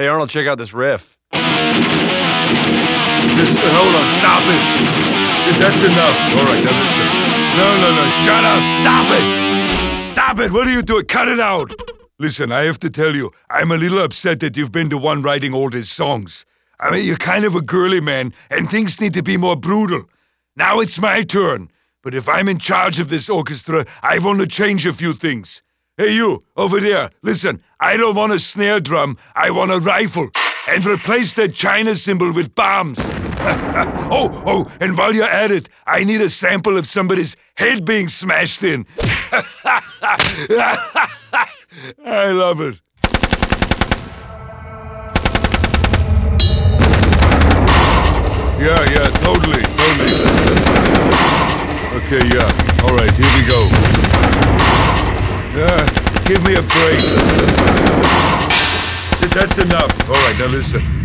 Hey, Arnold, check out this riff. Just uh, hold on, stop it. That's enough. All right, now listen. No, no, no, shut up. Stop it. Stop it. What are you doing? Cut it out. Listen, I have to tell you, I'm a little upset that you've been the one writing all these songs. I mean, you're kind of a girly man, and things need to be more brutal. Now it's my turn. But if I'm in charge of this orchestra, I want to change a few things. Hey, you, over there, listen, I don't want a snare drum, I want a rifle. And replace that China cymbal with bombs. oh, oh, and while you're at it, I need a sample of somebody's head being smashed in. I love it. Yeah, yeah, totally, totally. Okay, yeah. All right, here we go. Give me a break. That's enough. All right, now listen.